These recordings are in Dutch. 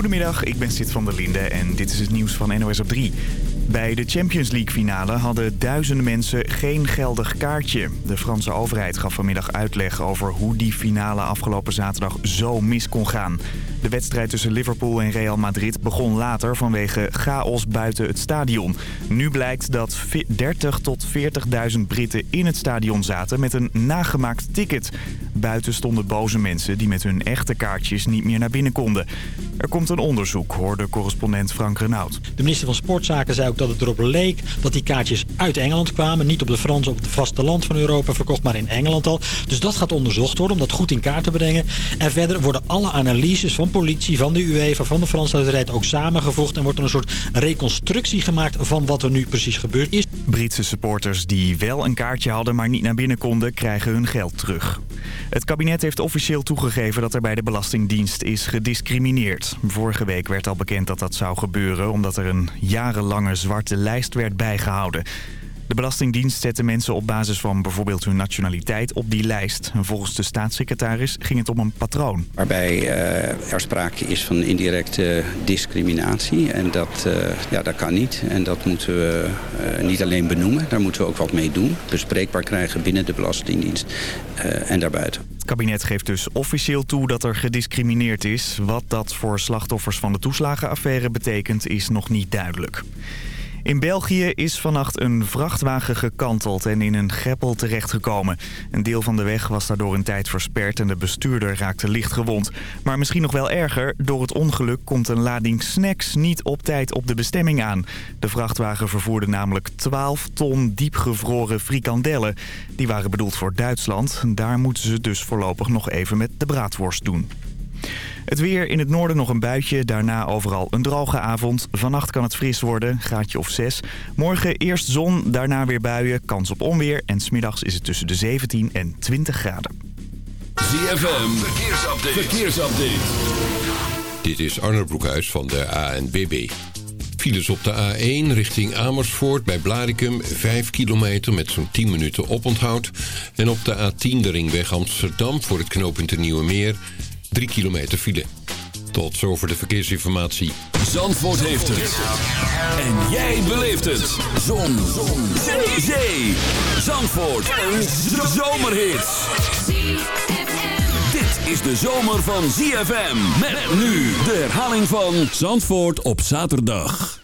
Goedemiddag, ik ben Sid van der Linde en dit is het nieuws van NOS op 3. Bij de Champions League finale hadden duizenden mensen geen geldig kaartje. De Franse overheid gaf vanmiddag uitleg over hoe die finale afgelopen zaterdag zo mis kon gaan. De wedstrijd tussen Liverpool en Real Madrid begon later vanwege chaos buiten het stadion. Nu blijkt dat 30 tot 40.000 Britten in het stadion zaten met een nagemaakt ticket. Buiten stonden boze mensen die met hun echte kaartjes niet meer naar binnen konden. Er komt een onderzoek, hoorde correspondent Frank Renaud. De minister van Sportzaken zei ook dat het erop leek dat die kaartjes uit Engeland kwamen. Niet op de Franse, op het vasteland van Europa verkocht, maar in Engeland al. Dus dat gaat onderzocht worden om dat goed in kaart te brengen. En verder worden alle analyses van politie, van de UEFA, van de Franse autoriteit ook samengevoegd. En wordt er een soort reconstructie gemaakt van wat er nu precies gebeurd is. Britse supporters die wel een kaartje hadden, maar niet naar binnen konden, krijgen hun geld terug. Het kabinet heeft officieel toegegeven dat er bij de Belastingdienst is gediscrimineerd. Vorige week werd al bekend dat dat zou gebeuren omdat er een jarenlange zwarte lijst werd bijgehouden. De Belastingdienst zette mensen op basis van bijvoorbeeld hun nationaliteit op die lijst. volgens de staatssecretaris ging het om een patroon. Waarbij uh, er sprake is van indirecte discriminatie. En dat, uh, ja, dat kan niet. En dat moeten we uh, niet alleen benoemen. Daar moeten we ook wat mee doen. Bespreekbaar krijgen binnen de Belastingdienst en daarbuiten. Het kabinet geeft dus officieel toe dat er gediscrimineerd is. Wat dat voor slachtoffers van de toeslagenaffaire betekent is nog niet duidelijk. In België is vannacht een vrachtwagen gekanteld en in een greppel terechtgekomen. Een deel van de weg was daardoor een tijd versperd en de bestuurder raakte licht gewond. Maar misschien nog wel erger, door het ongeluk komt een lading snacks niet op tijd op de bestemming aan. De vrachtwagen vervoerde namelijk 12 ton diepgevroren frikandellen. Die waren bedoeld voor Duitsland. Daar moeten ze dus voorlopig nog even met de braadworst doen. Het weer in het noorden nog een buitje, daarna overal een droge avond. Vannacht kan het fris worden, gaatje of 6. Morgen eerst zon, daarna weer buien, kans op onweer. En smiddags is het tussen de 17 en 20 graden. ZFM, verkeersupdate. verkeersupdate. Dit is Arnold Broekhuis van de ANBB. Files op de A1 richting Amersfoort bij Blaricum 5 kilometer met zo'n 10 minuten oponthoud. En op de A10 de ringweg Amsterdam voor het knooppunt de Nieuwe Meer 3 kilometer file. Tot zover de verkeersinformatie. Zandvoort heeft het. En jij beleeft het. Zon. Zon. Zee. Zee. Zandvoort. Een zomerhit. Dit is de zomer van ZFM. Met nu de herhaling van Zandvoort op zaterdag.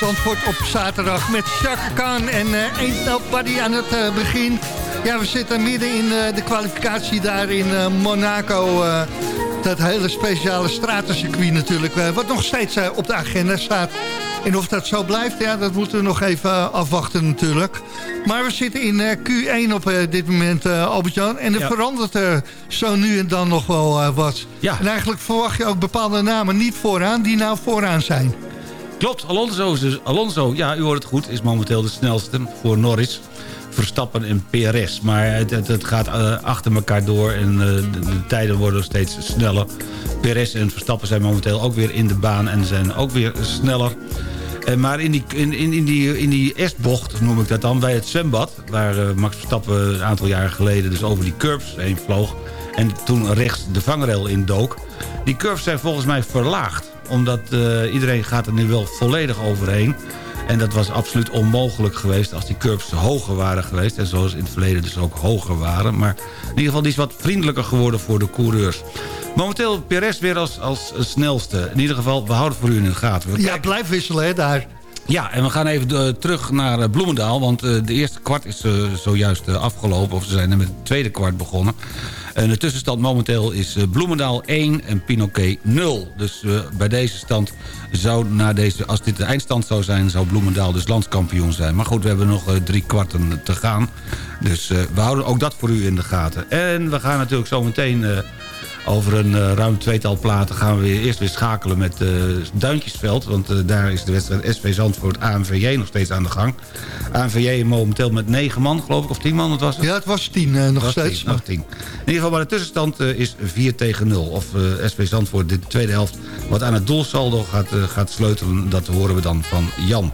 Zandvoort op zaterdag met Chaka Khan en uh, Ain't Nobody aan het uh, begin. Ja, we zitten midden in uh, de kwalificatie daar in Monaco. dat hele speciale stratencircuit natuurlijk, wat nog steeds op de agenda staat. En of dat zo blijft, ja, dat moeten we nog even afwachten natuurlijk. Maar we zitten in Q1 op dit moment, Albert-Jan. En er verandert zo nu en dan nog wel wat. Ja. En eigenlijk verwacht je ook bepaalde namen niet vooraan die nou vooraan zijn. Klopt, Alonso, dus, Alonso, ja, u hoort het goed, is momenteel de snelste voor Norris. Verstappen en PRS. Maar het, het, gaat uh, achter elkaar door en uh, de, de, tijden worden steeds sneller. PRS en Verstappen zijn momenteel ook weer in de baan en zijn ook weer sneller. Uh, maar in die, in, in, in die, in die S-bocht, noem ik dat dan, bij het zwembad... waar Max Verstappen een aantal jaren geleden dus over die curbs heen vloog... en toen rechts de vangrail in dook... die curves zijn volgens mij verlaagd omdat uh, iedereen gaat er nu wel volledig overheen. En dat was absoluut onmogelijk geweest als die curbs hoger waren geweest. En zoals in het verleden dus ook hoger waren. Maar in ieder geval die is wat vriendelijker geworden voor de coureurs. Momenteel Perez weer als, als snelste. In ieder geval, we houden voor u in de gaten. We ja, blijf wisselen hè, daar. Ja, en we gaan even uh, terug naar uh, Bloemendaal. Want uh, de eerste kwart is zojuist afgelopen. Of ze zijn er met het tweede kwart begonnen. En de tussenstand momenteel is Bloemendaal 1 en Pinoquet 0. Dus bij deze stand zou na deze... Als dit de eindstand zou zijn, zou Bloemendaal dus landskampioen zijn. Maar goed, we hebben nog drie kwarten te gaan. Dus we houden ook dat voor u in de gaten. En we gaan natuurlijk zometeen over een uh, ruim tweetal platen gaan we eerst weer schakelen met uh, Duintjesveld. Want uh, daar is de wedstrijd SV Zandvoort AMVJ nog steeds aan de gang. AMVJ momenteel met negen man, geloof ik, of tien man. Het was het? Ja, het was tien nog steeds. Tien, nog tien. In ieder geval, maar de tussenstand is 4 tegen 0. Of SV Zandvoort de tweede helft wat aan het doelsaldo gaat, gaat sleutelen. Dat horen we dan van Jan.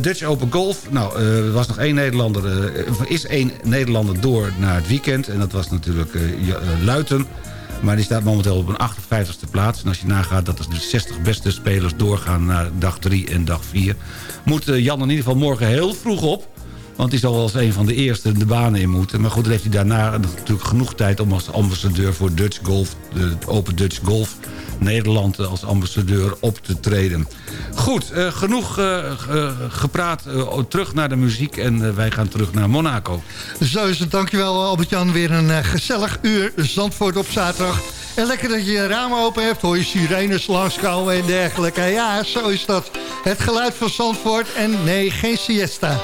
Dutch Open Golf. Nou, er was nog één Nederlander. Er is één Nederlander door naar het weekend. En dat was natuurlijk Luiten. Maar die staat momenteel op een 58e plaats. En als je nagaat dat de 60 beste spelers doorgaan naar dag 3 en dag 4... moet eh, Jan in ieder geval morgen heel vroeg op. Want hij zal als een van de eerste de banen in moeten. Maar goed, heeft hij daarna natuurlijk genoeg tijd... om als ambassadeur voor Dutch Golf, de Open Dutch Golf Nederland als ambassadeur op te treden. Goed, uh, genoeg uh, gepraat. terug naar de muziek en wij gaan terug naar Monaco. Zo is het. Dankjewel Albert-Jan. Weer een gezellig uur Zandvoort op zaterdag. En lekker dat je je ramen open hebt. Hoor je sirenes langskomen en dergelijke. Ja, zo is dat. Het geluid van Zandvoort en nee, geen siesta.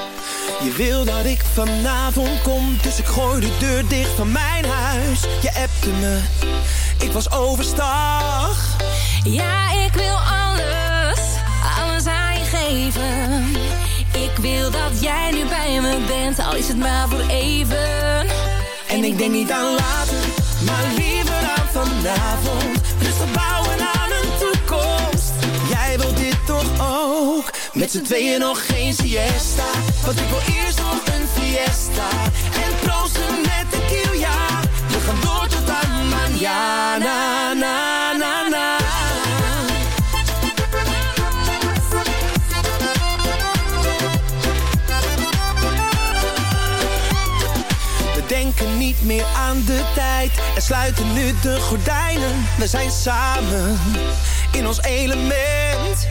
Je wil dat ik vanavond kom, dus ik gooi de deur dicht van mijn huis. Je appte me ik was overstag. Ja, ik wil alles, alles aan je geven. Ik wil dat jij nu bij me bent, al is het maar voor even. En ik denk niet aan later, maar liever aan vanavond. Rustig bouwen aan een toekomst. Jij wilt dit toch ook? Met z'n tweeën nog geen siesta. Want ik wil eerst nog een fiesta. En proosten met de kiel, ja. We gaan door tot aan manjana, na, na, na. We denken niet meer aan de tijd en sluiten nu de gordijnen. We zijn samen in ons element.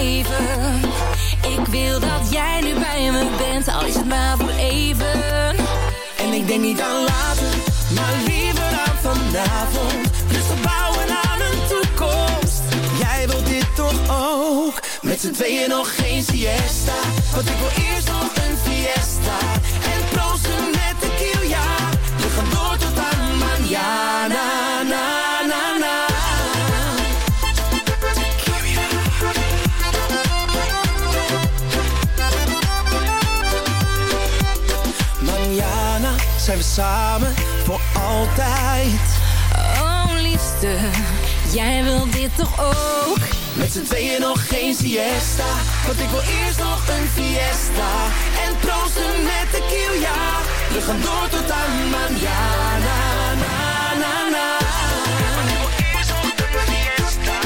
Ik wil dat jij nu bij me bent, al is het maar voor even. En ik denk niet aan later, maar liever aan vanavond. Rustig bouwen aan een toekomst. Jij wilt dit toch ook? Met z'n tweeën nog geen siesta. Want ik wil eerst nog een fiesta. Samen voor altijd. Oh, liefste, jij wil dit toch ook? Met z'n tweeën nog geen siesta. Want ik wil eerst nog een fiesta. En proosten met de kiel, ja. We gaan door tot aan manjana, na, na, na. Want ik wil eerst nog een fiesta.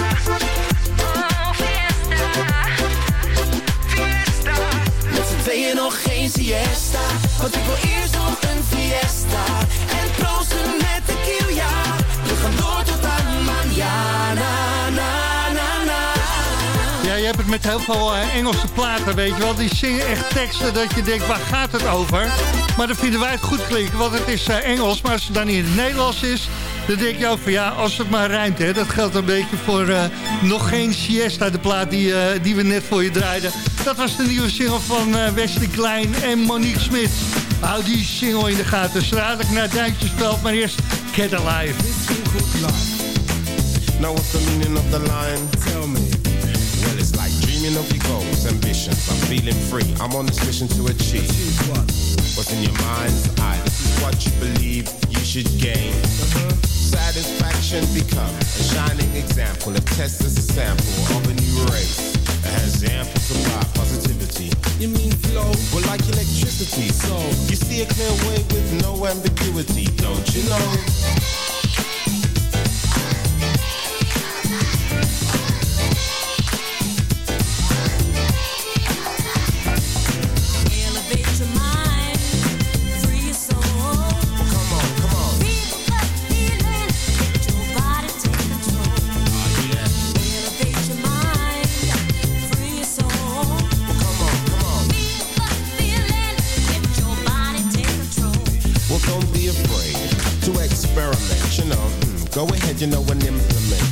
Oh, fiesta. Fiesta. Met z'n tweeën nog geen siesta. Want ik wil eerst nog een fiesta. En proosten met ja. We gaan door tot aan manjana. hebt het met heel veel eh, Engelse platen, weet je wel. Die zingen echt teksten dat je denkt, waar gaat het over? Maar dan vinden wij het goed klinken, want het is eh, Engels. Maar als het dan in het Nederlands is, dan denk je ook van ja, als het maar rijmt. Hè. Dat geldt een beetje voor eh, nog geen siesta, de plaat die, die we net voor je draaiden. Dat was de nieuwe single van Wesley Klein en Monique Smit. Hou die single in de gaten. Stradelijk naar Duintjesveld, maar eerst Get Alive. Now what's the meaning of the line? Tell me. Well, it's like dreaming of your goals, ambitions. I'm feeling free. I'm on this mission to achieve. what? What's in your mind's eye? This is what you believe you should gain. Satisfaction become a shining example. A test is a sample of a new race. Has ample supply positivity. You mean flow? Well, like electricity. So you see a clear way with no ambiguity, don't you know?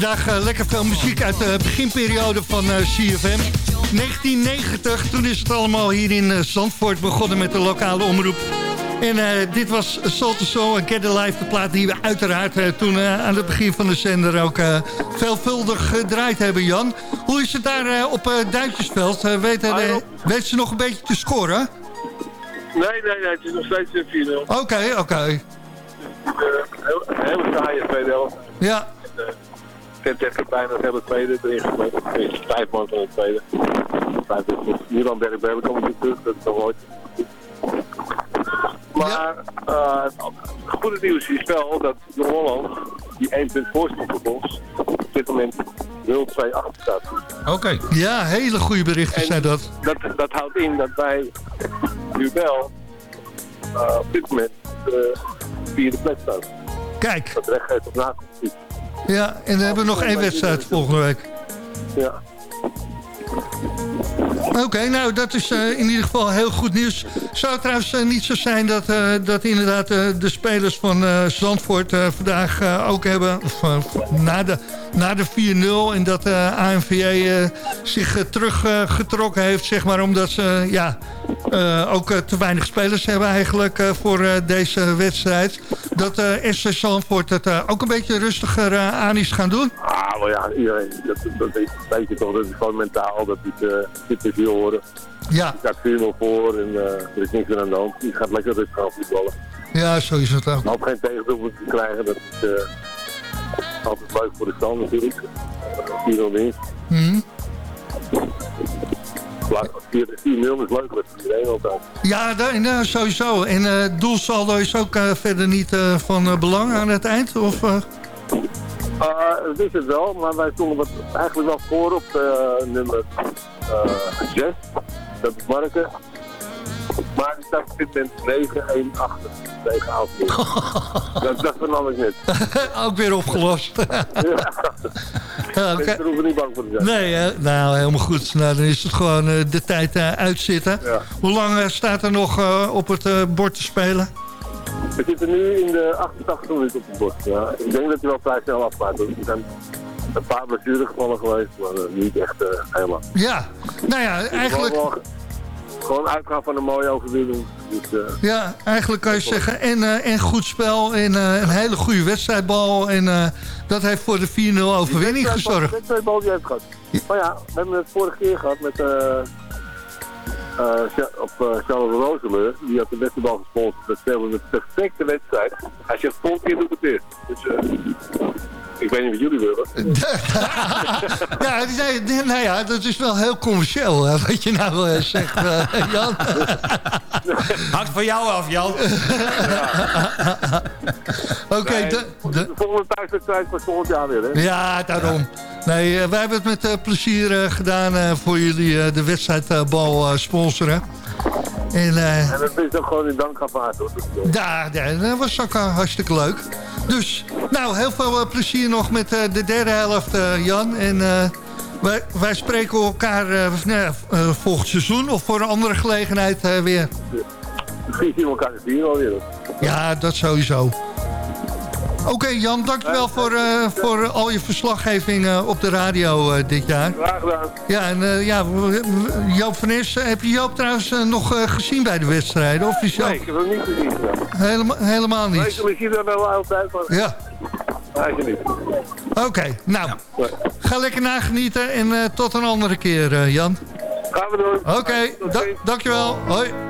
Vandaag eh, lekker veel muziek uit de beginperiode van eh, CFM. 1990, toen is het allemaal hier in eh, Zandvoort begonnen met de lokale omroep. En dit was Salt to Soul en Get Alive, de plaat die we uiteraard toen aan het begin van de zender ook veelvuldig gedraaid hebben, Jan. Hoe is het daar op Duintjesveld? Eh, weet, weet ze nog een beetje te scoren? Nee, nee, nee, het is nog steeds een 4-0. Oké, oké. Eh, heel, hele saaie tweede helft. Ja, Tent heeft bijna het hele tweede erin gegooid. Er is vijf man van het tweede. Vijf. Milan Berg-Berg komt weer terug, dat is nog nooit. Maar eh, het goede nieuws is wel dat de Holland, die 1 punt voorstond op ons, op dit moment 0-2 achter staat. Oké. ja hele goede berichten En- zijn dat. Dat, dat houdt in dat wij nu wel eh, op dit moment de vierde plek staan. Kijk, Dat recht heeft op nakomst. Ja, en we hebben nog één wedstrijd volgende week. Ja. Oké, nou dat is eh, in ieder geval heel goed nieuws. Zou het trouwens eh, niet zo zijn dat, eh, dat inderdaad de spelers van Zandvoort vandaag ook hebben... Na de, na de 4-0 en dat ANVJ zich teruggetrokken heeft, zeg maar... omdat ze ja, ook te weinig spelers hebben eigenlijk voor deze wedstrijd. Dat SC Zandvoort het ook een beetje rustiger aan is gaan doen? Ah, wel ja, iedereen, dat, dat weet, je toch, dat is gewoon mentaal, dat is, uh, te veel horen. Ja. Je staat 4-0 voor en uh, er is niks meer aan de hand. Je gaat lekker rustig gaan voetballen. Ja, zo is het ook. Maar op geen tegendoelpunt te krijgen, dat is uh, altijd leuk voor de stand natuurlijk. 4-0 winst. Mm 4-0 is leuk met iedereen altijd. Ja, daar, nou, sowieso. En uh, doelsaldo is ook uh, verder niet uh, van belang aan het eind? Of, dat is het wel, maar wij stonden wat, eigenlijk wel voor op nummer 6. Dat is Marken. Maar die staat dit moment 9-1 achter tegen Aalsmeer. dat, dat vernam ik net. Ook weer opgelost. ja. ja okay. Hoef niet bang voor te zijn. Nee, nou helemaal goed. Nou, dan is het gewoon uh, de tijd uh, uitzitten. Ja. Hoe lang uh, staat er nog op het bord te spelen? We zitten nu in de 88 minuten op het bord. Ja. Ik denk dat hij wel vrij snel afmaakt. Er zijn een paar blessuregevallen geweest, maar niet echt helemaal. Ja, nou ja, eigenlijk gewoon uitgaan van een mooie overwinning. Dus, uh, ja, eigenlijk kan je zeggen, en, uh, en goed spel en uh, een hele goede wedstrijdbal. En dat heeft voor de 4-0 overwinning gezorgd. De wedstrijdbal die heeft gehad. Maar ja, we hebben het vorige keer gehad met... op Charles Roseleur, die had de beste bal gesponsord. Dat speelde een perfecte wedstrijd. Als je het volgende keer doet het weer. Dus ik weet niet wat jullie willen. ja, nee, nou ja, dat is wel heel commercieel, hè, wat je nou uh, zegt, uh, Jan. Hangt van jou af, Jan. Oké, okay, nee, de, de, de, volgende thuiswedstrijd voor volgend jaar weer, hè? Ja, daarom. Nee, uh, wij hebben het met plezier gedaan voor jullie de wedstrijdbal sponsoren. En, en dat is ook gewoon in dank aan hoor. Ja, dat was ook hartstikke leuk. Dus, nou, heel veel plezier nog met uh, de derde helft, uh, Jan. En uh, wij, wij, spreken elkaar volgend seizoen of voor een andere gelegenheid weer. Misschien zien we elkaar hier alweer. Ja, dat sowieso. Oké okay, Jan, dankjewel voor, uh, voor al je verslaggeving uh, op de radio uh, dit jaar. Graag gedaan. Ja, en ja, Joop van Nes, heb je Joop trouwens nog gezien bij de wedstrijden? Of is Nee, ik heb hem niet gezien. Helema helemaal niet. Nee, ik zie er wel altijd van. Ja. Hij is niet. Oké, okay, nou, ja. ga lekker nagenieten en tot een andere keer, Jan. Gaan we doen. Oké, okay, da dankjewel. Hoi.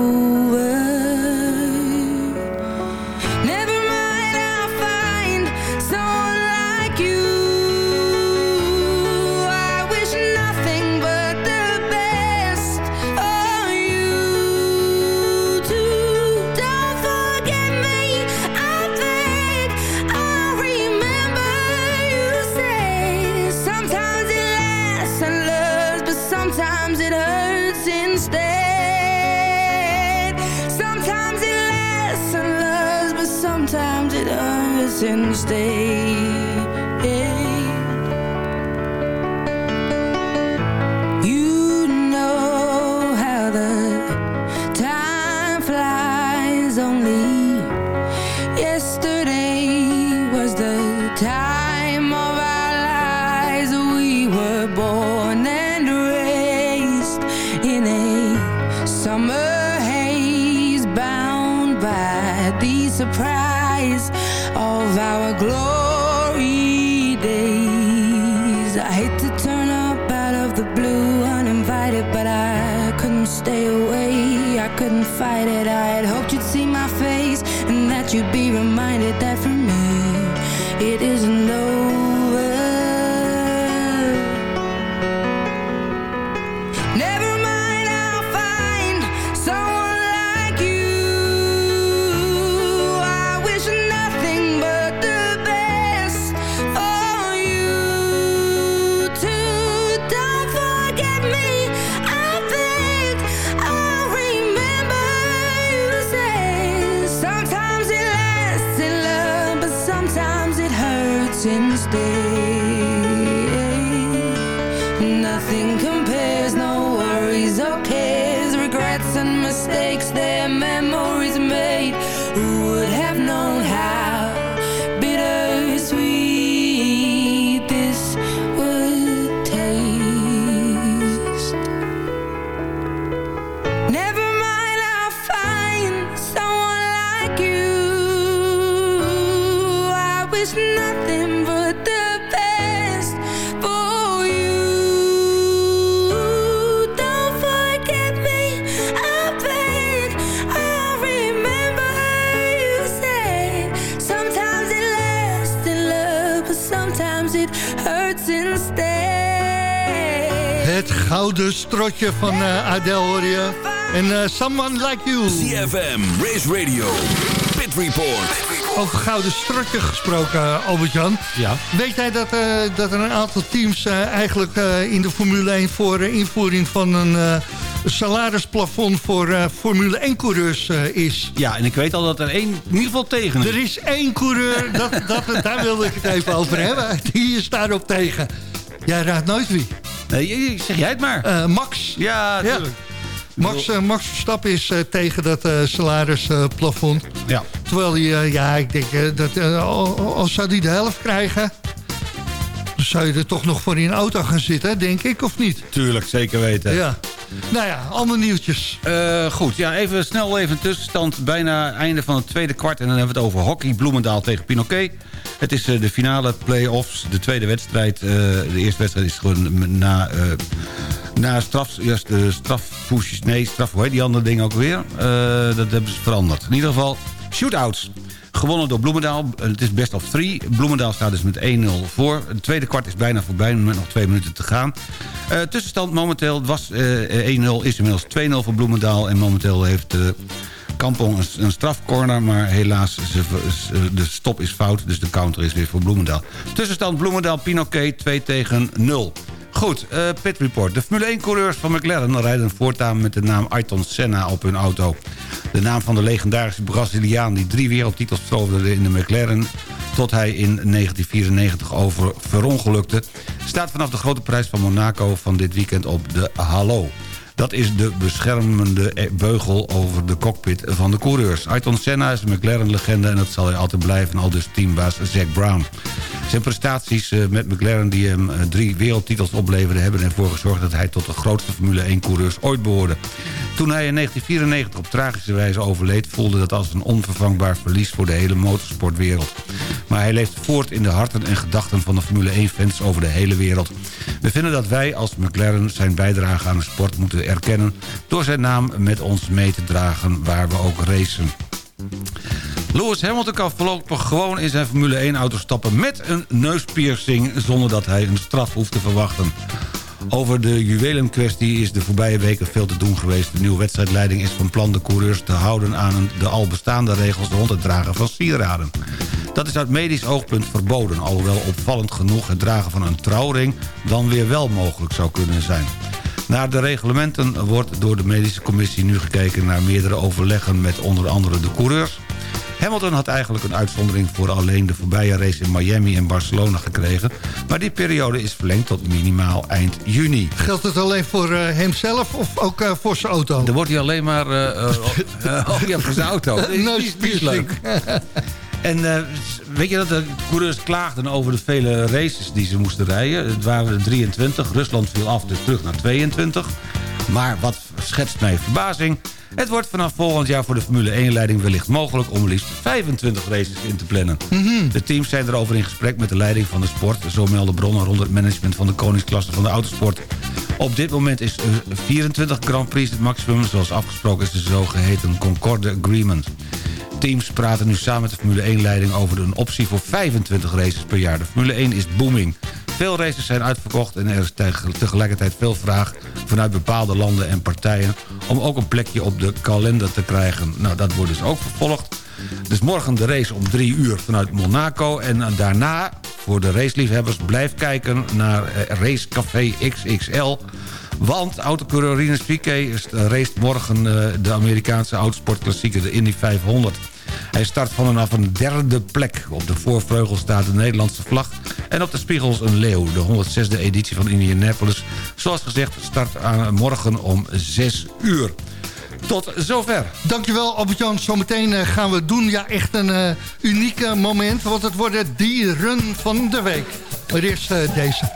and stay. Strotje van eh, Adele hoor je. En eh, Someone Like You. CFM, Race Radio, Pit Report. Over gouden strotje gesproken, eh, Albert-Jan. Ja. Weet jij dat, eh, dat er een aantal teams eh, eigenlijk eh, in de Formule 1... voor eh, invoering van een eh, salarisplafond voor eh, Formule 1-coureurs is? Ja, en ik weet al dat er één in ieder geval tegen is. Er is één coureur, dat, dat, daar wilde ik het even over hebben. Die is daarop tegen. Jij raadt nooit wie. Nee, zeg jij het maar. Eh, Max. ja, natuurlijk. Max, eh, Max Verstappen is eh, tegen dat eh, salarisplafond. Ja. Terwijl hij, ja, ik denk dat eh, al, al zou hij de helft krijgen... dan zou je er toch nog voor in een auto gaan zitten, denk ik, of niet? Tuurlijk, zeker weten. Ja. Nou ja, andere nieuwtjes. Eh, goed, ja, even snel even tussenstand. Bijna einde van het tweede kwart. En dan hebben we het over hockey. Bloemendaal tegen Pinoquet. Het is eh, de finale play-offs. De tweede wedstrijd. eh, de eerste wedstrijd is gewoon na... na straf, juist de strafpoesjes, nee, straf, hoe die andere dingen ook weer? Dat hebben ze veranderd. In ieder geval, shootouts. Gewonnen door Bloemendaal. Eh, Het is best of three. Bloemendaal staat dus met 1-0 voor. Het tweede kwart is bijna voorbij, met nog twee minuten te gaan. Eh, tussenstand momenteel was eh, 1-0, is inmiddels 2-0 voor Bloemendaal. En momenteel heeft... eh Kampong een, strafcorner, maar helaas de stop is fout. Dus de counter is weer voor Bloemendaal. Tussenstand Bloemendaal-Pinoquet 2 tegen 0. Goed, eh pit report. De Formule 1-coureurs van McLaren rijden voortaan met de naam Ayrton Senna op hun auto. De naam van de legendarische Braziliaan die drie wereldtitels veroverde in de McLaren... tot hij in 1994 over verongelukte... staat vanaf de grote prijs van Monaco van dit weekend op de Hallo. Dat is de beschermende e- beugel over de cockpit van de coureurs. Ayrton Senna is een McLaren-legende en dat zal hij altijd blijven... al dus teambaas Zack Brown. Zijn prestaties eh, met McLaren die hem eh, drie wereldtitels opleverden... hebben ervoor gezorgd dat hij tot de grootste Formule 1-coureurs ooit behoorde. Toen hij in 1994 op tragische wijze overleed... voelde dat als een onvervangbaar verlies voor de hele motorsportwereld. Maar hij leeft voort in de harten en gedachten van de Formule 1-fans over de hele wereld. We vinden dat wij als McLaren zijn bijdrage aan de sport moeten door zijn naam met ons mee te dragen waar we ook racen. Lewis Hamilton kan voorlopig gewoon in zijn Formule 1-auto stappen... met een neuspiercing zonder dat hij een straf hoeft te verwachten. Over de juwelenkwestie is de voorbije weken veel te doen geweest. De nieuwe wedstrijdleiding is van plan de coureurs te houden aan de al bestaande regels rond het dragen van sieraden. Dat is uit medisch oogpunt verboden, alhoewel opvallend genoeg het dragen van een trouwring dan weer wel mogelijk zou kunnen zijn. Naar de reglementen wordt door de medische commissie nu gekeken naar meerdere overleggen met onder andere de coureurs. Hamilton had eigenlijk een uitzondering voor alleen de voorbije race in Miami en Barcelona gekregen. Maar die periode is verlengd tot minimaal eind juni. Geldt het alleen voor eh, hemzelf of ook eh, voor zijn auto? Dan wordt hij alleen maar... eh, eh, eh, oh ja, voor zijn auto. Dat is leuk. En eh, weet je dat de coureurs klaagden over de vele races die ze moesten rijden? Het waren er 23. Rusland viel af, dus terug naar 22. Maar wat schetst mij verbazing... Het wordt vanaf volgend jaar voor de Formule 1-leiding wellicht mogelijk... om liefst 25 races in te plannen. De teams zijn erover in gesprek met de leiding van de sport... zo melden bronnen rond het management van de koningsklasse van de autosport. Op dit moment is eh, 24 Grand Prix het maximum. Zoals afgesproken is de zogeheten Concorde Agreement. Teams praten nu samen met de Formule 1-leiding over een optie voor 25 races per jaar. De Formule 1 is booming. Veel races zijn uitverkocht en er is teg- tegelijkertijd veel vraag vanuit bepaalde landen en partijen om ook een plekje op de kalender te krijgen. Nou, dat wordt dus ook vervolgd. Dus morgen de race om drie uur vanuit Monaco. En daarna, voor de raceliefhebbers, blijf kijken naar eh, Racecafé XXL. Want autocoureur Rinus race morgen eh, de Amerikaanse autosportklassieker, de Indy 500. Hij start vanaf een derde plek. Op de voorvleugel staat de Nederlandse vlag. En op de spiegels een leeuw. De 106e editie van Indianapolis. Zoals gezegd start morgen om 6 uur. Tot zover. Dankjewel Albert-Jan. Zometeen eh, gaan we doen. Ja, echt een eh unieke moment. Want het wordt het dieren van de week. Maar eerst eh, deze.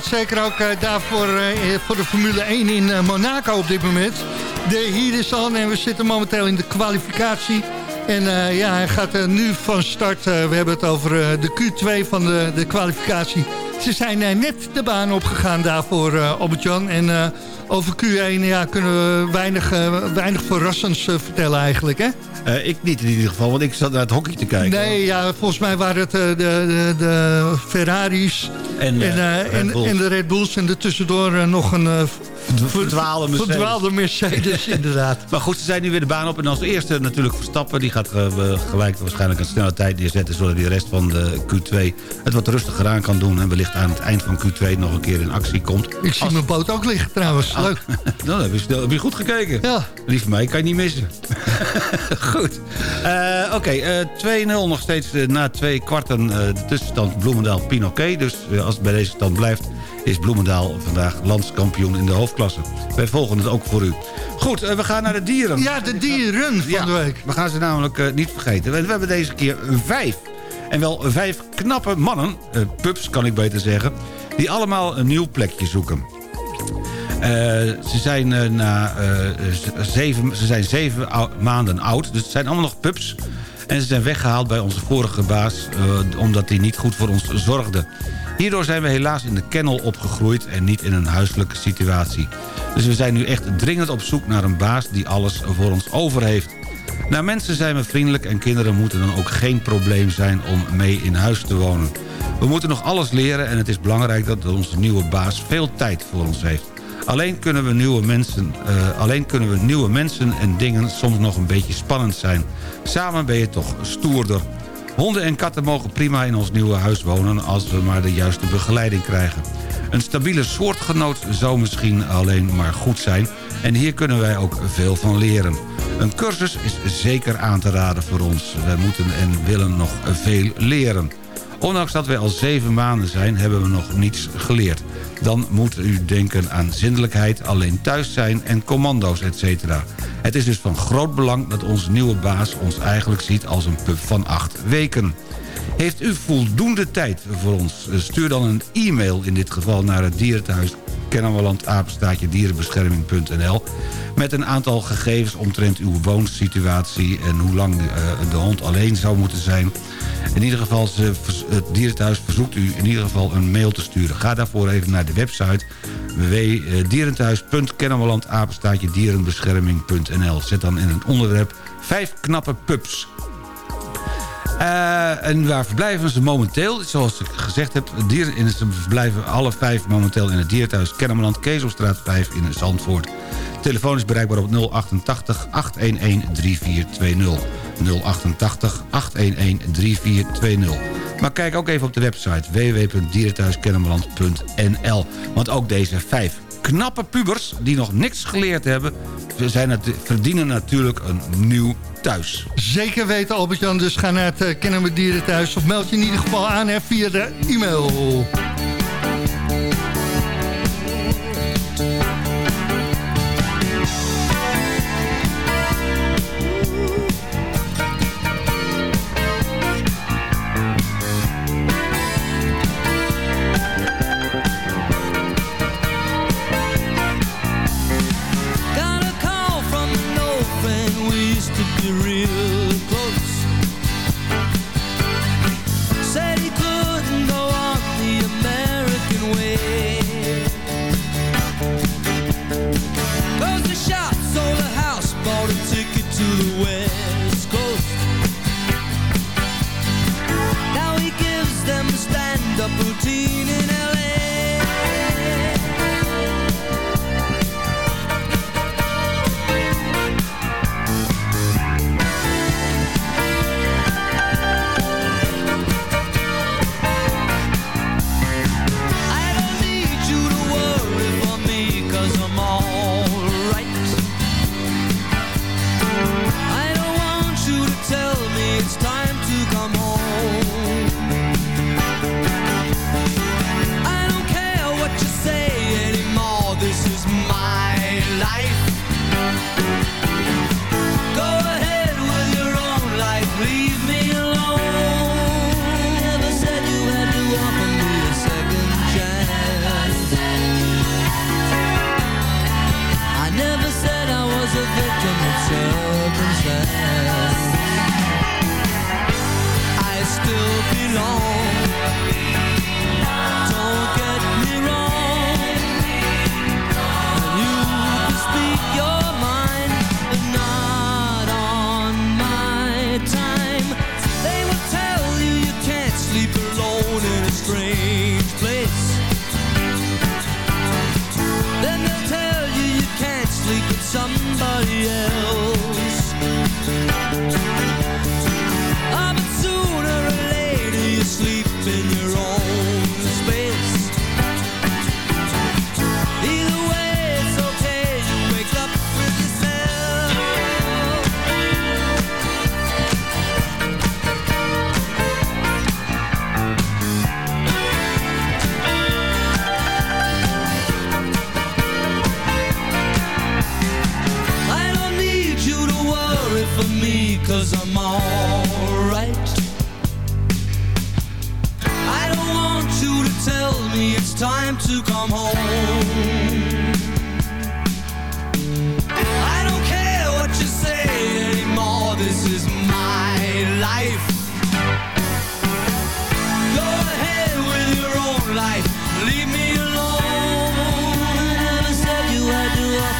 Geldt zeker ook eh, daarvoor eh, voor de Formule 1 in eh, Monaco op dit moment. De hier is al en we zitten momenteel in de kwalificatie. En eh, ja, hij gaat eh, nu van start. Eh, we hebben het over eh, de Q2 van de, de kwalificatie. Ze zijn eh, net de baan opgegaan daarvoor, eh Albert-Jan. En eh, over Q1 ja, kunnen we weinig, eh, weinig verrassends eh, vertellen eigenlijk, hè? Eh, ik niet in ieder geval, want ik zat naar het hockey te kijken. Nee, ja, volgens mij waren het eh, de, de, de Ferraris En, en, eh, eh, en, de Red Bulls. En er tussendoor eh, nog een verdwaalde Mercedes. Verdwaalde Mercedes, inderdaad. Maar goed, ze zijn nu weer de baan op. En als eerste natuurlijk Verstappen. Die gaat eh, gelijk waarschijnlijk een snelle tijd neerzetten... zodat hij de rest van de Q2 het wat rustiger aan kan doen. En wellicht aan het eind van Q2 nog een keer in actie komt. Ik zie mijn boot ook liggen trouwens. Leuk. Dan heb je, heb je goed gekeken. Ja. Lief mij, kan je niet missen. goed. Eh, Oké, eh, 2-0 nog steeds na twee kwarten de tussenstand Bloemendaal-Pinoquet. Dus als het bij deze stand blijft is Bloemendaal vandaag landskampioen in de hoofdklasse. Wij volgen het ook voor u. Goed, eh, we gaan naar de dieren. Ja, de dieren van Ja, de week. We gaan ze namelijk eh, niet vergeten. We, we hebben deze keer vijf. En wel vijf knappe mannen, eh, pups kan ik beter zeggen... die allemaal een nieuw plekje zoeken. Ze, zijn, na, zeven, ze zijn zeven maanden oud, dus het zijn allemaal nog pups. En ze zijn weggehaald bij onze vorige baas... omdat hij niet goed voor ons zorgde. Hierdoor zijn we helaas in de kennel opgegroeid... en niet in een huiselijke situatie. Dus we zijn nu echt dringend op zoek naar een baas... die alles voor ons over heeft. Naar mensen zijn we vriendelijk en kinderen moeten dan ook geen probleem zijn om mee in huis te wonen. We moeten nog alles leren en het is belangrijk dat onze nieuwe baas veel tijd voor ons heeft. Alleen kunnen, we nieuwe mensen, eh, alleen kunnen we nieuwe mensen en dingen soms nog een beetje spannend zijn. Samen ben je toch stoerder. Honden en katten mogen prima in ons nieuwe huis wonen... als we maar de juiste begeleiding krijgen. Een stabiele soortgenoot zou misschien alleen maar goed zijn... en hier kunnen wij ook veel van leren. Een cursus is zeker aan te raden voor ons. Wij moeten en willen nog veel leren. Ondanks dat wij al zeven maanden zijn, hebben we nog niets geleerd. Dan moet u denken aan zindelijkheid, alleen thuis zijn en commando's, etc. Het is dus van groot belang dat onze nieuwe baas ons eigenlijk ziet als een pup van acht weken. Heeft u voldoende tijd voor ons? Stuur dan een e-mail in dit geval naar het dierenthuis Kennemerland, dierenbescherming.nl met een aantal gegevens omtrent uw woonsituatie... en hoe lang eh, de hond alleen zou moeten zijn. In ieder geval, het dierenthuis verzoekt u in ieder geval een mail te sturen. Ga daarvoor even naar de website www.dierenthuis.kennemerland, dierenbescherming.nl. Zet dan in het onderwerp 5 knappe pups. Eh, en waar verblijven ze momenteel? Zoals ik gezegd heb, dieren in, ze verblijven alle vijf momenteel in het dierenthuis Kennemerland, Kezelstraat 5 in Zandvoort. Telefoon is bereikbaar op 088 811 3420. 088 811 3420. Maar kijk ook even op de website www.dierenthuiskennemerland.nl. Want ook deze vijf knappe pubers die nog niks geleerd hebben... Zijn het, verdienen natuurlijk een nieuw thuis. Zeker weten, Albert-Jan. Dus ga naar het uh, Kennen Dieren thuis. Of meld je in ieder geval aan via de e-mail.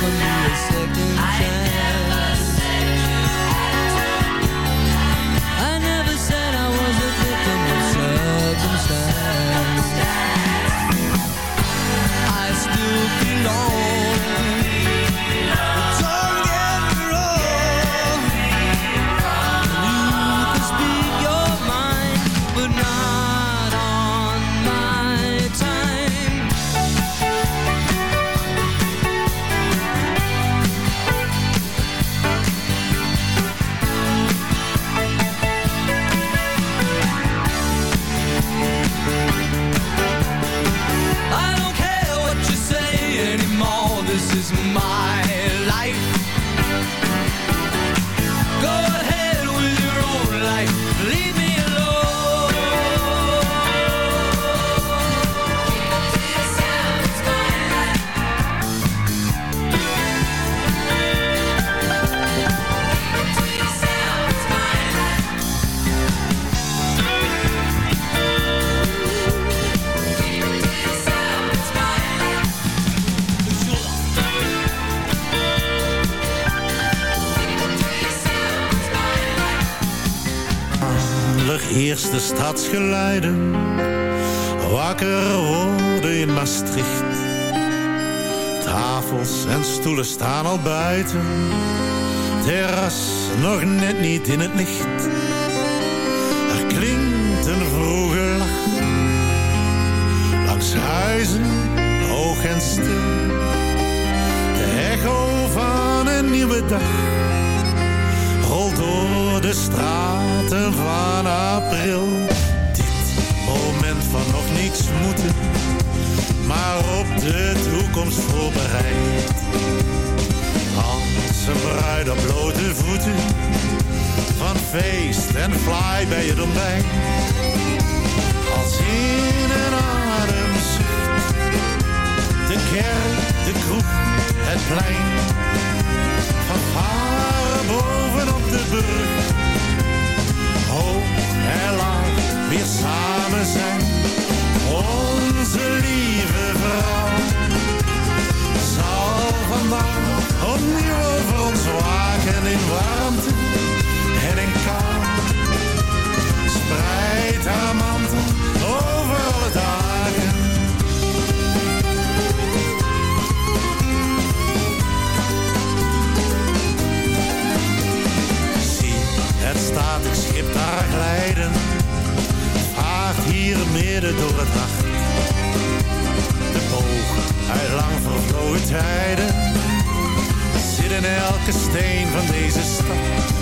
To offer in het licht. Er klinkt een vroege lach, langs huizen hoog en stil. De echo van een nieuwe dag rolt door de straten van april. Dit moment van nog niets moeten, maar op de toekomst voorbereid. Als een bruid op blote voeten, van feest en fly bij het ontbijt. Als in een ademzucht, de kerk, de kroeg, het plein. Van varen bovenop de brug, hoog en laag weer samen zijn. Onze lieve vrouw zal vandaag opnieuw over ons waken in warmte Spreid haar mantel over alle dagen. Zie het statig schip daar glijden, vaart hier midden door het nacht. De boog uit lang vervlogen tijden zit in elke steen van deze stad.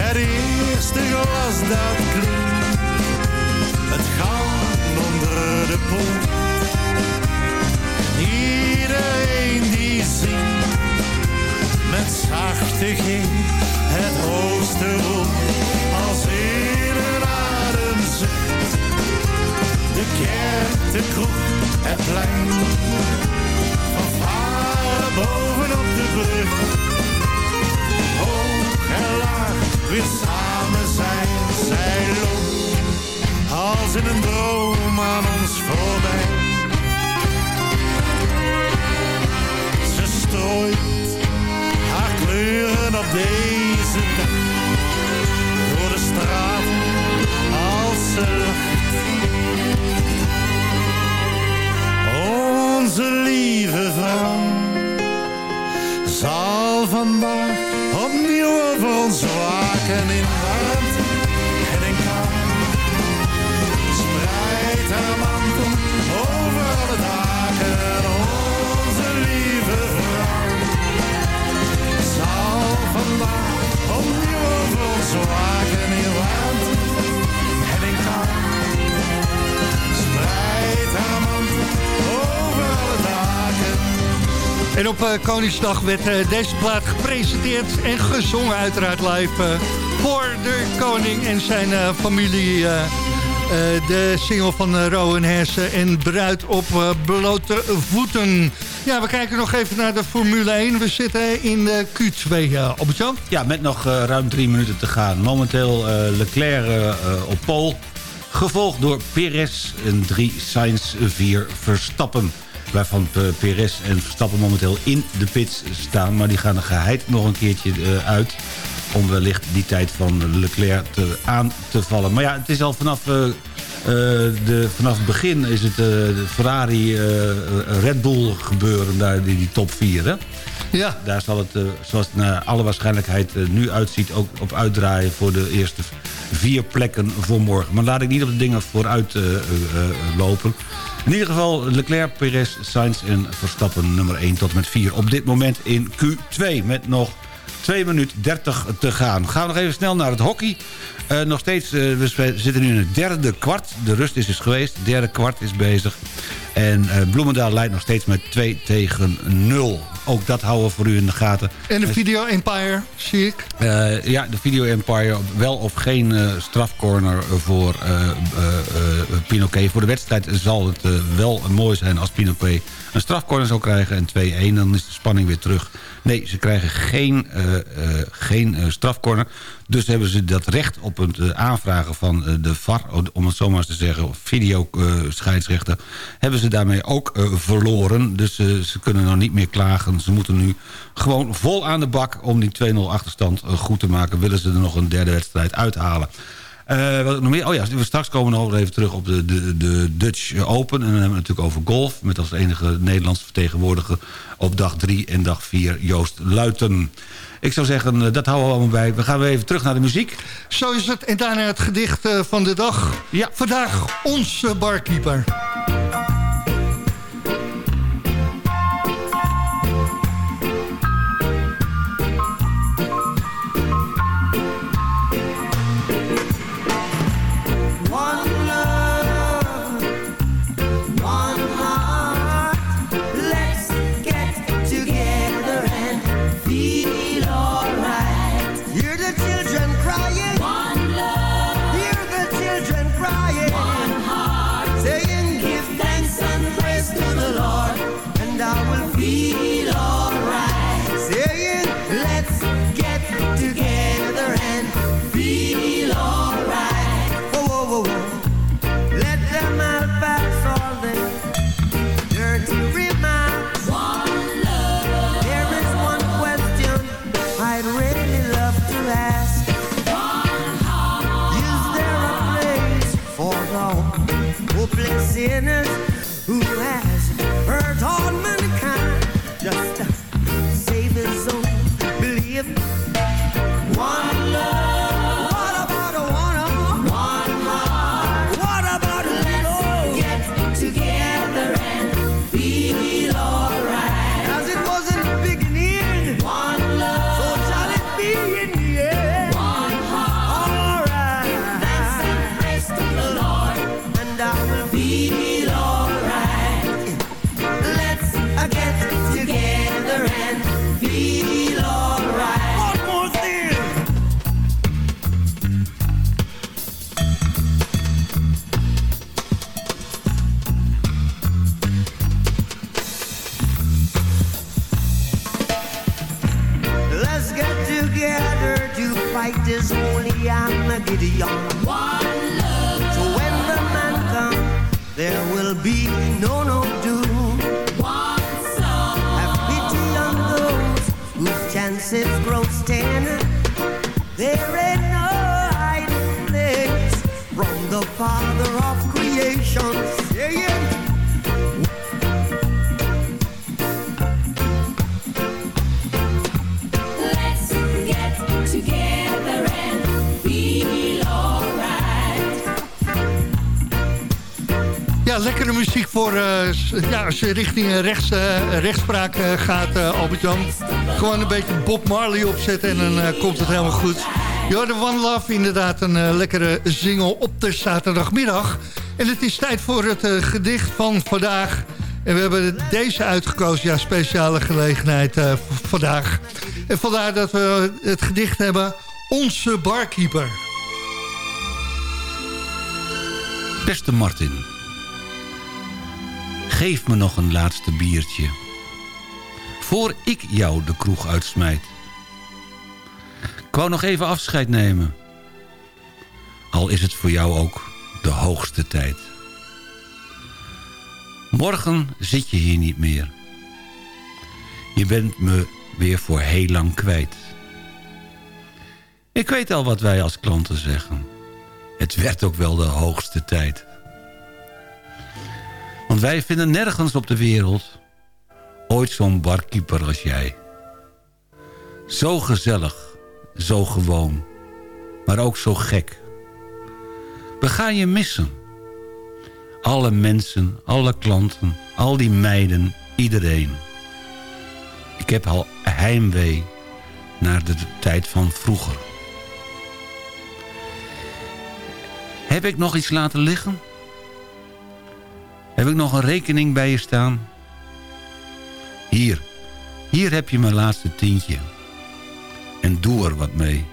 Het eerste glas dat klinkt, het goud onder de poort. Iedereen die zingt, met zachte G, het hoogste roep, als in een ademzucht. De kerk, de kroeg, het plein, van varen bovenop de brug. Weer samen zijn, zij loopt, als in een droom aan ons voorbij. Ze strooit haar kleuren op deze En op eh, Koningsdag werd eh, deze plaat gepresenteerd en gezongen uiteraard live eh, voor de koning en zijn familie. de single van Rowan Hersen en Bruid op blote voeten. Ja, we kijken nog even naar de Formule 1. We zitten in de Q2, uh, Albert-Jan. Ja, met nog ruim drie minuten te gaan. Momenteel Leclerc op pole. Gevolgd door Perez en drie Sainz, vier Verstappen. Waarvan eh, Perez en Verstappen momenteel in de pits staan. Maar die gaan er geheid nog een keertje eh, uit. Om wellicht die tijd van Leclerc te, aan te vallen. Maar ja, het is al vanaf... eh, de, vanaf het begin is het eh, de Ferrari eh, Red Bull gebeuren, daar die, die top 4. Hè? Ja. Daar zal het, zoals het naar alle waarschijnlijkheid nu uitziet... ook op uitdraaien voor de eerste vier plekken voor morgen. Maar laat ik niet op de dingen vooruit lopen. In ieder geval Leclerc, Perez, Sainz en Verstappen nummer 1 tot en met 4. Op dit moment in Q2 met nog 2 minuten 30 te gaan. Gaan we nog even snel naar het hockey. Eh, nog steeds, eh, we zitten nu in het derde kwart. De rust is dus geweest. Het derde kwart is bezig. En eh, Bloemendaal leidt nog steeds met 2 tegen 0. Ook dat houden we voor u in de gaten. En de Video Empire, zie ik. Eh, ja, de Video Empire, wel of geen eh, strafcorner voor Pinoquet. Voor de wedstrijd zal het wel mooi zijn als Pinoquet een strafcorner zou krijgen. En 2-1, dan is de spanning weer terug. Nee, ze krijgen geen, geen strafcorner. Dus hebben ze dat recht op het aanvragen van de VAR... om het zomaar te zeggen, video eh, scheidsrechter... hebben ze daarmee ook verloren. Dus ze kunnen nog niet meer klagen. Ze moeten nu gewoon vol aan de bak... om die 2-0 achterstand eh, goed te maken. Willen ze er nog een derde wedstrijd uithalen. Eh, wat nog meer? Oh ja, we straks komen we nog even terug op de, de, de Dutch Open. En dan hebben we het natuurlijk over golf. Met als enige Nederlandse vertegenwoordiger op dag 3 en dag 4 Joost Luiten. Ik zou zeggen, eh, dat houden we allemaal bij. We gaan weer even terug naar de muziek. Zo is het. En daarna het gedicht van de dag. Ja. Vandaag onze barkeeper. S- ja, als je richting rechts, eh, rechtspraak eh, gaat, eh, Albert-Jan. Gewoon een beetje Bob Marley opzetten en dan eh, komt het helemaal goed. Ja, de One Love, inderdaad een eh, lekkere single op de zaterdagmiddag. En het is tijd voor het eh, gedicht van vandaag. En we hebben deze uitgekozen, ja, speciale gelegenheid eh, vandaag. En vandaar dat we het gedicht hebben, Onze Barkeeper. Beste Martin. Geef me nog een laatste biertje. Voor ik jou de kroeg uitsmijt. Ik wou nog even afscheid nemen. Al is het voor jou ook de hoogste tijd. Morgen zit je hier niet meer. Je bent me weer voor heel lang kwijt. Ik weet al wat wij als klanten zeggen. Het werd ook wel de hoogste tijd. Wij vinden nergens op de wereld... ooit zo'n barkeeper als jij. Zo gezellig, zo gewoon, maar ook zo gek. We gaan je missen. Alle mensen, alle klanten, al die meiden, iedereen. Ik heb al heimwee naar de tijd van vroeger. Heb ik nog iets laten liggen? Heb ik nog een rekening bij je staan? Hier, hier heb je mijn laatste tientje. En doe er wat mee.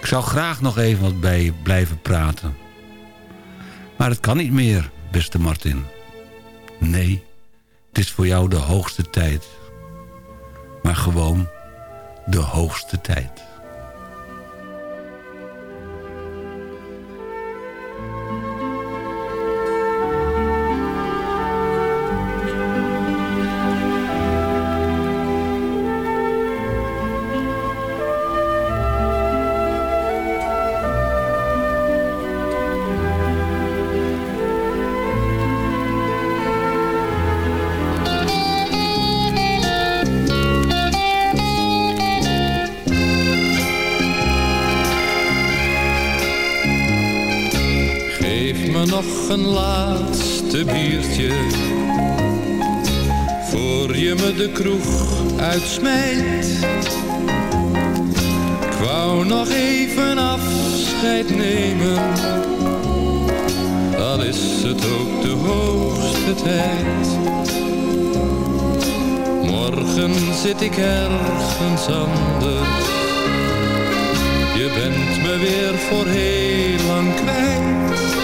Ik zou graag nog even wat bij je blijven praten. Maar het kan niet meer, beste Martin. Nee, het is voor jou de hoogste tijd. Maar gewoon de hoogste tijd. Voor je me de kroeg uitsmijt. Ik wou nog even afscheid nemen. Dan is het ook de hoogste tijd. Morgen zit ik ergens anders. Je bent me weer voor heel lang kwijt.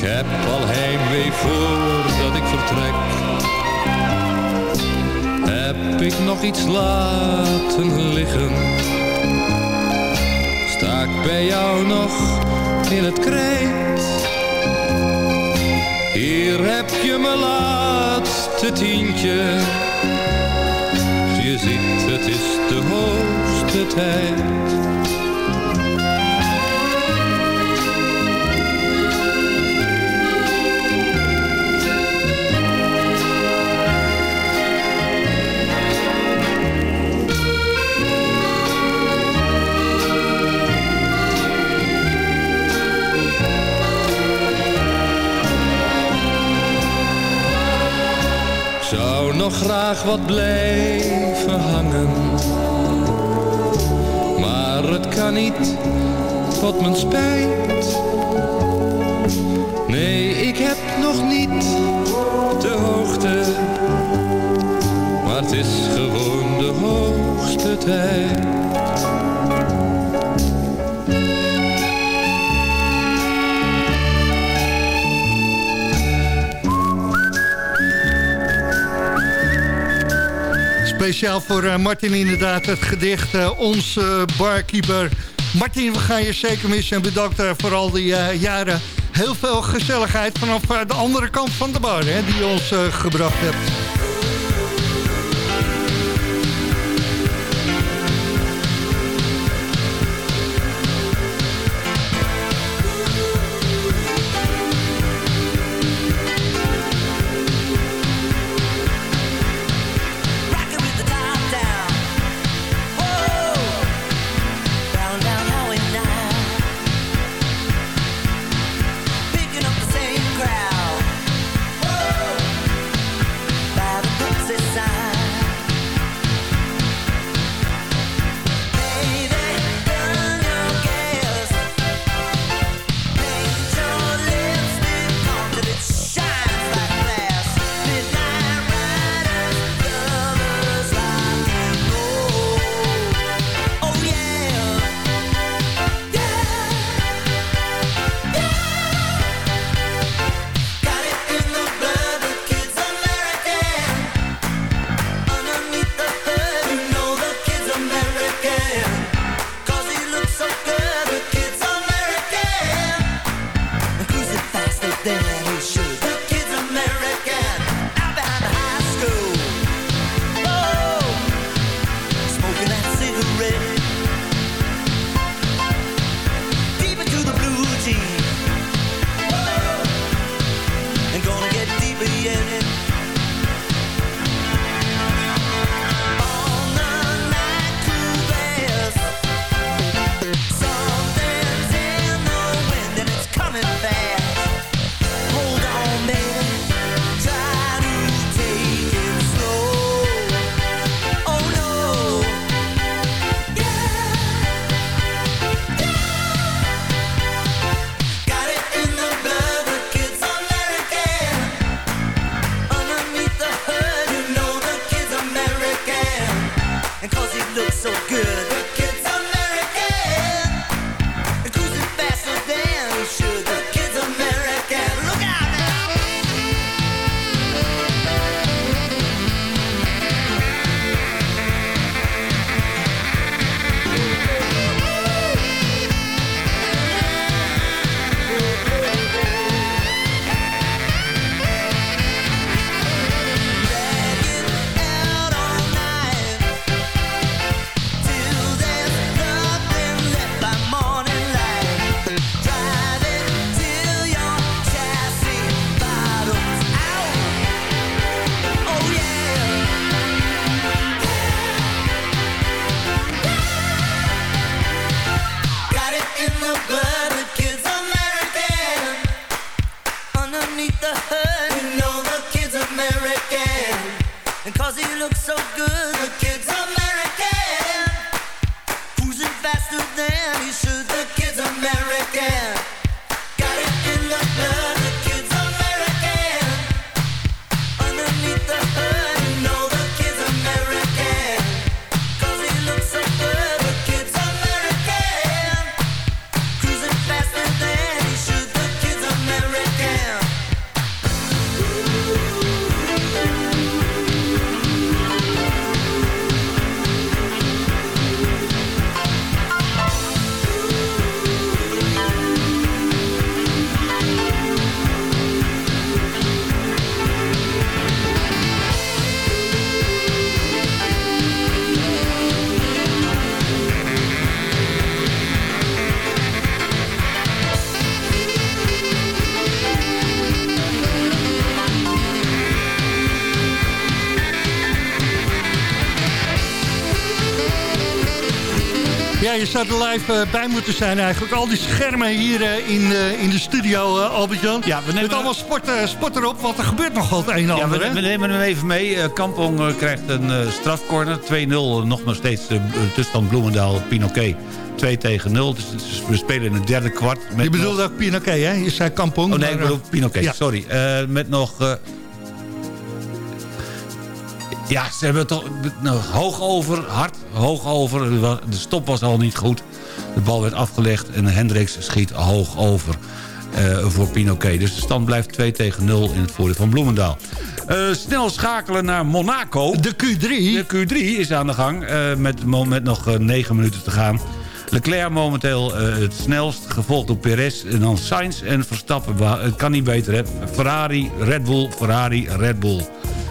Ik heb al heimwee voordat ik vertrek. Heb ik nog iets laten liggen? Sta ik bij jou nog in het krijt? Hier heb je mijn laatste tientje. Je ziet, het is de hoogste tijd. Graag wat blijven hangen. Maar het kan niet, tot mijn spijt. Nee, ik heb nog niet de hoogte. Maar het is gewoon de hoogste tijd. Speciaal voor eh, Martin inderdaad het gedicht eh, Onze Barkeeper. Martin, we gaan je zeker missen en bedankt eh, voor al die jaren heel veel gezelligheid vanaf de andere kant van de bar hè, die je ons gebracht hebt. Je zou er live eh, bij moeten zijn eigenlijk. Al die schermen hier eh, in, eh, in de studio, Albert-Jan. Ja, we nemen- Met allemaal sport, sport erop, want er gebeurt nog het een en Ja, ander. we, hè? we nemen hem even mee. Kampong krijgt een strafcorner. 2-0, nog maar steeds de tussenstand Bloemendaal, Pinoquet. 2 tegen 0. Dus, we spelen in het derde kwart. Met Je bedoelt nog- ook Pinoquet, hè? Je zei Kampong. Oh nee, maar, ik bedoel Pinoquet, ja. sorry. Met nog... ja, ze hebben toch nog hoog over, hard hoog over. De stop was al niet goed. De bal werd afgelegd en Hendricks schiet hoog over eh, voor Pinoquet. Dus de stand blijft 2 tegen 0 in het voordeel van Bloemendaal. Eh, snel schakelen naar Monaco. De Q3. De Q3 is aan de gang eh, met, met nog eh, 9 minuten te gaan. Leclerc momenteel het snelst, gevolgd door Perez en dan Sainz en Verstappen. Het kan niet beter, hè? Ferrari, Red Bull, Ferrari, Red Bull.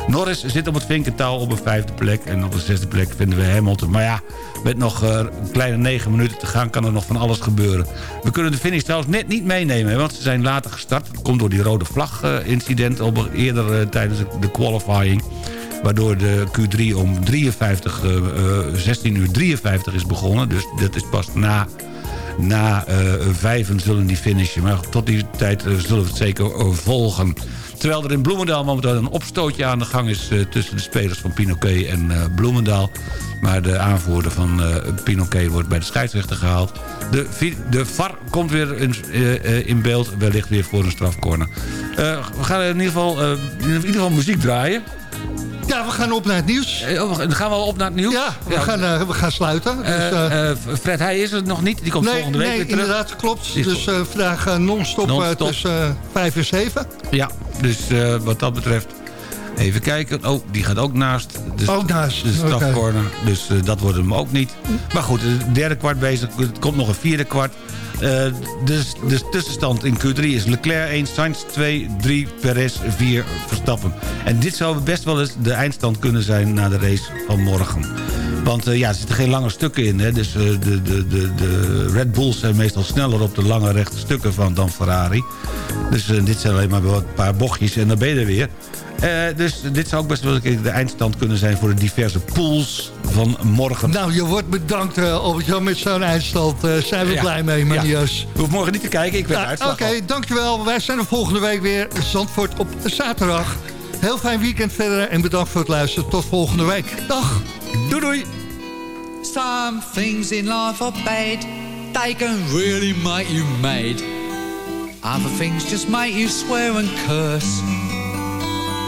Norris zit op het vinkentouw op een vijfde plek. En op de zesde plek vinden we Hamilton. Maar ja, met nog eh, een kleine negen minuten te gaan... kan er nog van alles gebeuren. We kunnen de finish trouwens net niet meenemen... want ze zijn later gestart. Dat komt door die rode vlag-incident... op eerder eh, tijdens de qualifying. Waardoor de Q3 om 53, eh, eh, 16 uur 53 is begonnen. Dus dat is pas na na eh vijven zullen die finishen. Maar tot die tijd eh, zullen we het zeker eh, volgen. Terwijl er in Bloemendaal momenteel een opstootje aan de gang is... eh, tussen de spelers van Pinoquet en eh, Bloemendaal. Maar de aanvoerder van eh Pinoquet wordt bij de scheidsrechter gehaald. De, de VAR komt weer in, in beeld, wellicht weer voor een strafcorner. We gaan in ieder, geval, in ieder geval muziek draaien. Ja, we gaan op naar het nieuws. Oh, gaan we al op naar het nieuws? Ja, we, Gaan, eh, we gaan sluiten. Dus, Eh, eh, eh, Fred, hij is er nog niet. Die komt nee, volgende week nee weer terug. inderdaad, klopt. Dus vandaag non-stop tussen eh, 5 en 7. Ja, dus wat dat betreft... Even kijken. Oh, die gaat ook naast. De, Ook naast, De strafcorner. Dus eh, dat wordt hem ook niet. Maar goed, het derde kwart bezig. Het komt nog een vierde kwart. Dus de tussenstand in Q3 is Leclerc 1, Sainz 2, 3, Perez 4, Verstappen. En dit zou best wel eens de eindstand kunnen zijn na de race van morgen. Want eh, ja, er zitten geen lange stukken in. Hè? Dus de, de, de, de Red Bulls zijn meestal sneller op de lange rechte stukken van, dan Ferrari. Dus dit zijn alleen maar een paar bochtjes en dan ben je er weer. Eh, dus dit zou ook best wel een keer de eindstand kunnen zijn... voor de diverse pools van morgen. Nou, je wordt bedankt, uh, Albert-Jan, met zo'n eindstand. Uh, zijn we Ja. blij mee, Manieus. Je hoeft morgen niet te kijken, ik weet de Nou, uitslag Oké, dankjewel. Wij zijn er volgende week weer. Zandvoort op zaterdag. Heel fijn weekend verder en bedankt voor het luisteren. Tot volgende week. Dag. Doei doei. Some things in life are bad. They can really make you mad. Other things just make you swear and curse.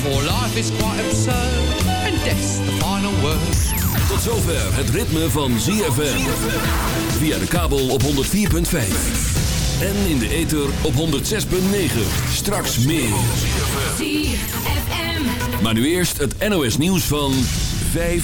For life is quite absurd, and death's the final word. Tot zover het ritme van ZFM. Via de kabel op 104.5. En in de ether op 106.9. Straks meer. Maar nu eerst het NOS nieuws van 5